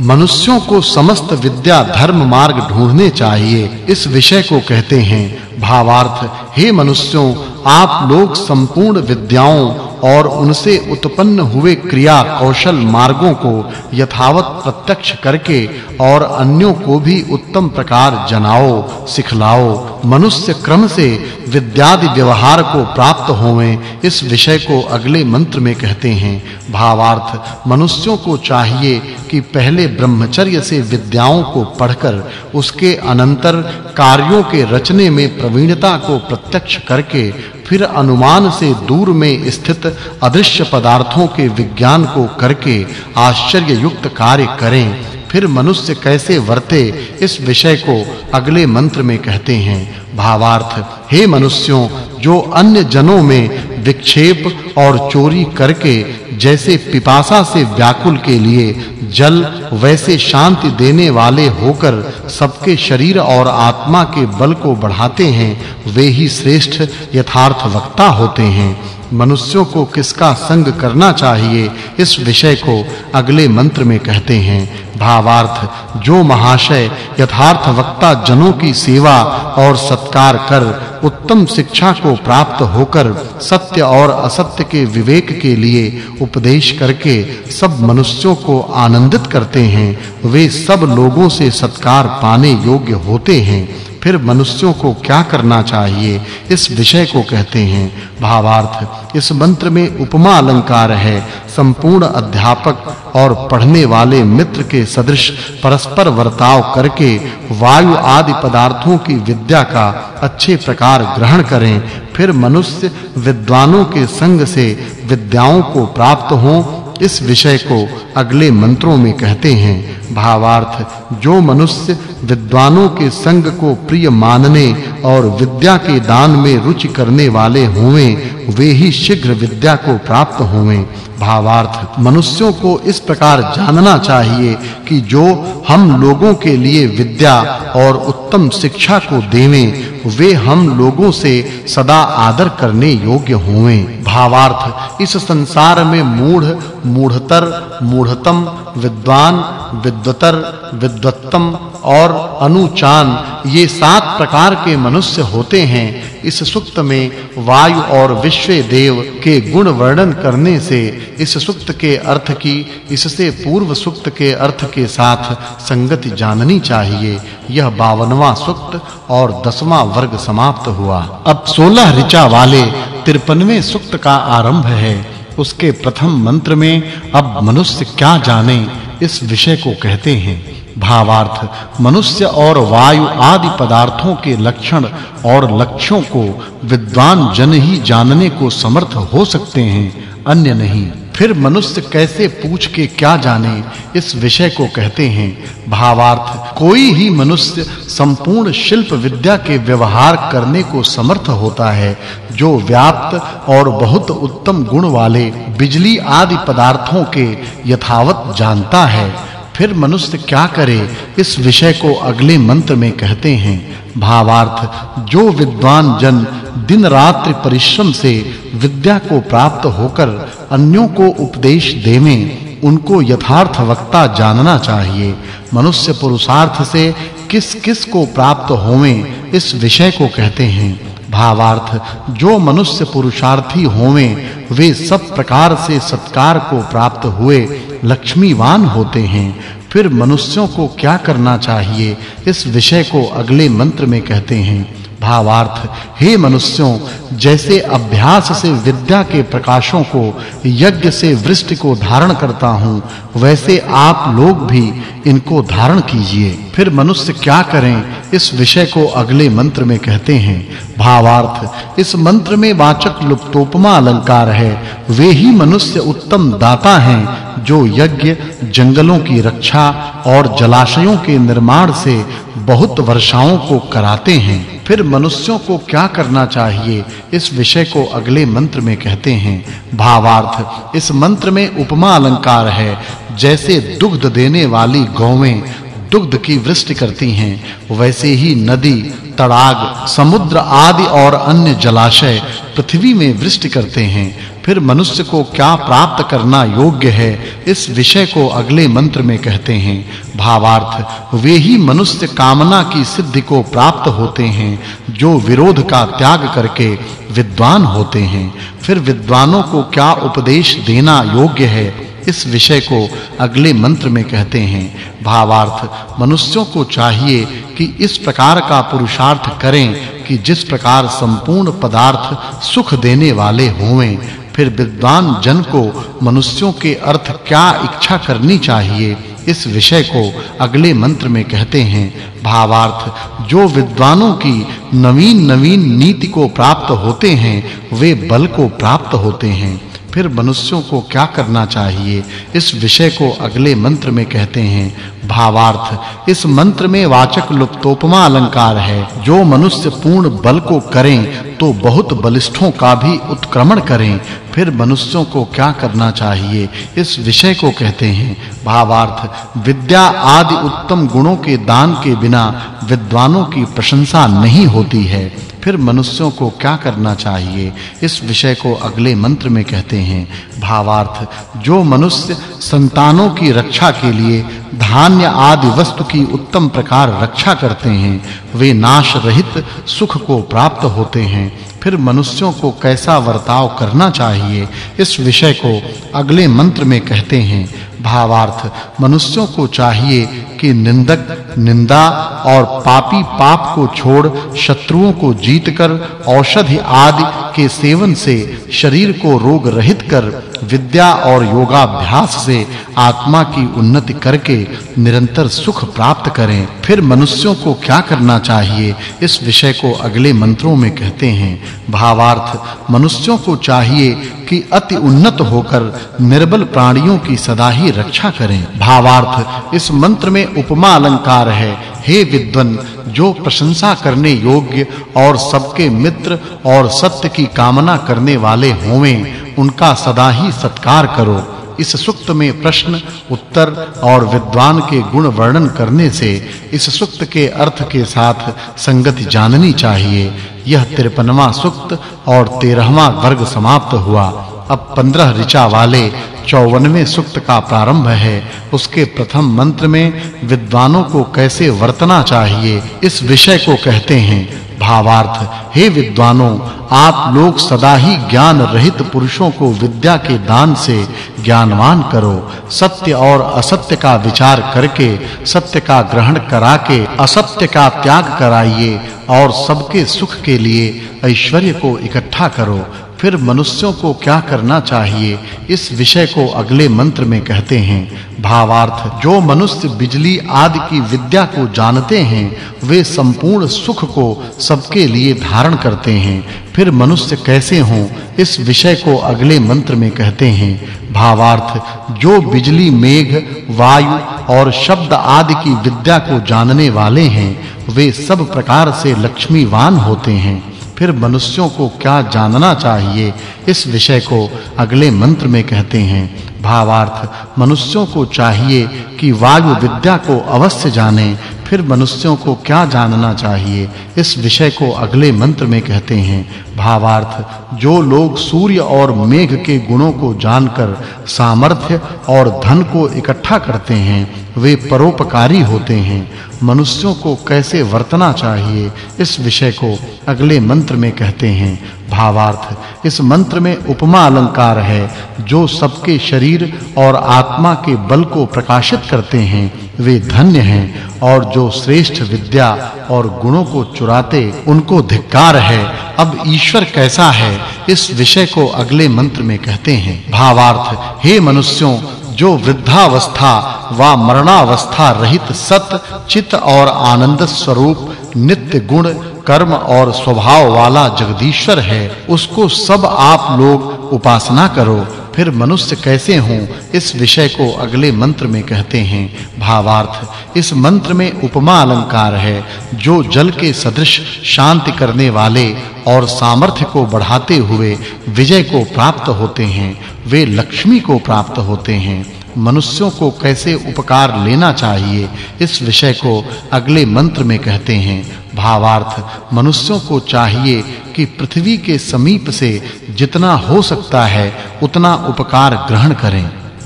मनुष्यों को समस्त विद्या धर्म मार्ग ढूँढने चाहिए। इस विषय को कहते हैं, भावार्थ, हे मनुष्यों, आप लोग संपूर्ण विद्याओं और उनसे उत्पन्न हुए क्रिया कौशल मार्गों को यथावत प्रत्यक्ष करके और अन्यों को भी उत्तम प्रकार जनाओ, सिखलाओ, मनुष्य क्रम से विद्यादि व्यवहार को प्राप्त होवें, इस विषय को अगले मंत्र में कहते हैं। भावार्थ, मनुष्यों को चाहिए कि पहले ब्रह्मचर्य से विद्याओं को पढ़कर उसके अनंतर कार्यों के रचने में प्रवीणता को प्रत्यक्ष करके फिर अनुमान से दूर में स्थित अदृश्य पदार्थों के विज्ञान को करके आश्चर्य युक्त कार्य करें। फिर मनुष्य कैसे वर्ते, इस विषय को अगले मंत्र में कहते हैं। भावार्थ, हे मनुष्यों, जो अन्य जनों में विक्षेप और चोरी करके जैसे पिपासा से व्याकुल के लिए जल वैसे शांति देने वाले होकर सबके शरीर और आत्मा के बल को बढ़ाते हैं, वे ही श्रेष्ठ यथार्थ वक्ता होते हैं। मनुष्यों को किसका संग करना चाहिए, इस विषय को अगले मंत्र में कहते हैं। भावार्थ, जो महाशय यथार्थ वक्ता जनों की सेवा और सत्कार कर उत्तम शिक्षा को प्राप्त होकर सत्य और असत्य के विवेक के लिए उपदेश करके सब मनुष्यों को आनंदित करते हैं। वे सब लोगों से सत्कार पाने योग्य होते हैं। फिर मनुष्यों को क्या करना चाहिए? इस विषय को कहते हैं। भावार्थ, इस मंत्र में उपमा अलंकार है। संपूर्ण अध्यापक और पढ़ने वाले मित्र के सदृश परस्पर वर्ताव करके वायु आदि पदार्थों की विद्या का अच्छे प्रकार ग्रहण करें। फिर मनुष्य विद्वानों के संग से विद्याओं को प्राप्त हों। इस विषय को अगले मंत्रों में कहते हैं। भावार्थ, जो मनुष्य विद्वानों के संग को प्रिय मानने और विद्या के दान में रुचि करने वाले होवें, वे ही शीघ्र विद्या को प्राप्त होवें। भावार्थ। मनुष्यों को इस प्रकार जानना चाहिए कि जो हम लोगों के लिए विद्या और उत्तम शिक्षा को देवें, वे हम लोगों से सदा आदर करने योग्य होवें। भावार्थ, इस संसार में मूढ़, मूढ़तर, मूढ़तम, विद्वान, विद्वतर, विद्वत्तम और अनुचान ये सात प्रकार के मनुष्य होते हैं, इस सुक्त में वायु और विश्व देव के गुण वर्णन करने से इस सुक्त के अर्थ की, इससे पूर्व सुक्त के अर्थ के साथ संगति जाननी चाहिए। यह 52वां सुक्त और 10वां वर्ग समाप्त हुआ। अब 16 ऋचा वाले 53वें सुक्त का आरंभ है। उसके प्रथम मंत्र में, अब मनुष्य क्या जाने, इस विषय को कहते हैं। भावार्थ, मनुष्य और वायु आदि पदार्थों के लक्षण और लक्ष्यों को विद्वान जन ही जानने को समर्थ हो सकते हैं, अन्य नहीं। फिर मनुष्य कैसे पूछ के क्या जाने, इस विषय को कहते हैं, भावार्थ। कोई ही मनुष्य संपूर्ण शिल्प विद्या के व्यवहार करने को समर्थ होता है, जो व्याप्त और बहुत उत्तम गुण वाले बिजली आदि पदार्थों के यथावत जानता है। फिर मनुष्य क्या करे? इस विषय को अगले मंत्र में कहते हैं। भावार्थ, जो विद्वान जन दिन रात्रि परिश्रम से विद्या को प्राप्त होकर अन्यों को उपदेश देवें, उनको यथार्थ वक्ता जानना चाहिए। मनुष्य पुरुषार्थ से किस-किस को प्राप्त होवें, इस विषय को कहते हैं। भावार्थ, जो मनुष्य पुरुषार्थी होवें, वे सब प्रकार से सत्कार को प्राप्त हुए लक्ष्मीवान होते हैं। फिर मनुष्यों को क्या करना चाहिए? इस विषय को अगले मंत्र में कहते हैं। भावार्थ, हे मनुष्यों, जैसे अभ्यास से विद्या के प्रकाशों को, यज्ञ से वृष्टि को धारण करता हूँ, वैसे आप लोग भी इनको धारण कीजिए। फिर मनुष्य क्या करें? इस विषय को अगले मंत्र में कहते हैं। भावार्थ। इस मंत्र में वाचक् लुप्तोपमा अलंकार है। वे ही मनुष्य उत्तम दाता हैं, जो यज्ञ, जंगलों की रक्षा और जलाशयों के निर्माण से बहुत वर्षाओं को कराते हैं। फिर मनुष्यों को क्या करना चाहिए? इस विषय को अगले मंत्र में कहते हैं। भावार्थ। इस मंत्र में उपमा अलंकार है। जैसे दुग्ध देने वाली गौवें दुग्ध की वृष्टि करती हैं, वैसे ही नदी, तड़ाग, समुद्र आदि और अन्य जलाशय पृथ्वी में वृष्टि करते हैं। फिर मनुष्य को क्या प्राप्त करना योग्य है, इस विषय को अगले मंत्र में कहते हैं। भावार्थ, वे ही मनुष्य कामना की सिद्धि को प्राप्त होते हैं, जो विरोध का त्याग करके विद्वान होते हैं। फिर विद्वानों को क्या उपदेश देना योग्य है इस विषय को अगले मंत्र में कहते हैं, भावार्थ, मनुष्यों को चाहिए कि इस प्रकार का पुरुषार्थ करें कि जिस प्रकार संपूर्ण पदार्थ सुख देने वाले होवें। फिर विद्वान जन को मनुष्यों के अर्थ क्या इच्छा करनी चाहिए, इस विषय को अगले मंत्र में कहते हैं, भावार्थ, जो विद्वानों की नवीन नवीन नीति को प्राप्त होते हैं, वे बल को प्राप्त होते हैं। फिर मनुष्यों को क्या करना चाहिए? इस विषय को अगले मंत्र में कहते हैं, भावार्थ। इस मंत्र में वाचक् लुप्तोपमा अलंकार है। जो मनुष्य पूर्ण बल को करें तो बहुत बलिष्ठों का भी उत्क्रमण करें। फिर मनुष्यों को क्या करना चाहिए? इस विषय को कहते हैं, भावार्थ। विद्या आदि उत्तम गुणों के दान के बिना विद्वानों की प्रशंसा नहीं होती है। फिर मनुष्यों को क्या करना चाहिए? इस विषय को अगले मंत्र में कहते हैं। भावार्थ, जो मनुष्य संतानों की रक्षा के लिए धान्य आदि वस्तु की उत्तम प्रकार रक्षा करते हैं, वे नाश रहित सुख को प्राप्त होते हैं। फिर मनुष्यों को कैसा वर्ताव करना चाहिए? इस विषय को अगले मंत्र में कहते हैं। भावार्थ। मनुष्यों को चाहिए कि निंदक, निंदा और पापी पाप को छोड़, शत्रुओं को जीतकर, औषधि आदि के सेवन से शरीर को रोग रहित कर, विद्या और योगाभ्यास से आत्मा की उन्नति करके निरंतर सुख प्राप्त करें। फिर मनुष्यों को क्या करना चाहिए? इस विषय को अगले मंत्रों में कहते हैं। भावार्थ, मनुष्यों को चाहिए कि अति उन्नत होकर निर्बल प्राणियों की सदा ही रक्षा करें। भावार्थ, इस मंत्र में उपमा अलंकार है। हे विद्वन, जो प्रशंसा करने योग्य और सबके मित्र और सत्य की कामना करने वाले होवें, उनका सदा ही सत्कार करो। इस सुक्त में प्रश्न, उत्तर और विद्वान के गुण वर्णन करने से इस सुक्त के अर्थ के साथ संगति जाननी चाहिए। यह 53वां सुक्त और 13वां वर्ग समाप्त हुआ। अब 15 ऋचा वाले 54वें सुक्त का प्रारंभ है। उसके प्रथम मंत्र में विद्वानों को कैसे वर्तना चाहिए, इस विषय को कहते हैं। भावार्थ, हे विद्वानों, आप लोग सदा ही ज्ञान रहित पुरुषों को विद्या के दान से ज्ञानवान करो। सत्य और असत्य का विचार करके, सत्य का ग्रहण करा के असत्य का त्याग कराइए और सबके सुख के लिए ऐश्वर्य को इकट्ठा करो। फिर मनुष्यों को क्या करना चाहिए? इस विषय को अगले मंत्र में कहते हैं। भावार्थ, जो मनुष्य बिजली आदि की विद्या को जानते हैं, वे संपूर्ण सुख को सबके लिए धारण करते हैं। फिर मनुष्य कैसे हों? इस विषय को अगले मंत्र में कहते हैं। भावार्थ, जो बिजली, मेघ, वायु और शब्द आदि की विद्या को जानने वाले हैं, वे सब प्रकार से लक्ष्मीवान होते हैं। फिर मनुष्यों को क्या जानना चाहिए? इस विषय को अगले मंत्र में कहते हैं। भावार्थ, मनुष्यों को चाहिए कि वायु विद्या को अवश्य जाने, फिर मनुष्यों को क्या जानना चाहिए? इस विषय को अगले मंत्र में कहते हैं। भावार्थ। जो लोग सूर्य और मेघ के गुणों को जानकर, सामर्थ्य और धन को इकट्ठा करते हैं, वे परोपकारी होते हैं। मनुष्यों को कैसे वर्तना चाहिए, इस विषय को अगले मंत्र में कहते हैं। भावार्थ, इस मंत्र में उपमा अलंकार है, जो सबके शरीर और आत्मा के बल को प्रकाशित करते हैं। वे धन्य हैं और जो श्रेष्ठ विद्या और गुणों को चुराते, उनको धिक्कार है। अब ईश्वर कैसा है, इस विषय को अगले मंत्र में कहते हैं। भावार्थ, हे मनुष्यों, जो वृद्धावस्था व मरणावस्था रहित सत, चित और आनंद स्वरूप, नित्य गुण, कर्म और स्वभाव वाला जगदीश्वर है, उसको सब आप लोग उपासना करो। फिर मनुष्य कैसे हों, इस विषय को अगले मंत्र में कहते हैं। भावार्थ, इस मंत्र में उपमा अलंकार है, जो जल के सदृश शांति करने वाले और सामर्थ्य को बढ़ाते हुए विजय को प्राप्त होते हैं, वे लक्ष्मी को प्राप्त होते हैं। मनुष्यों को कैसे उपकार लेना चाहिए, इस विषय को अगले मंत्र में कहते हैं। भावार्थ, मनुष्यों को चाहिए कि पृथ्वी के समीप से जितना हो सकता है, उतना उपकार ग्रहण करें।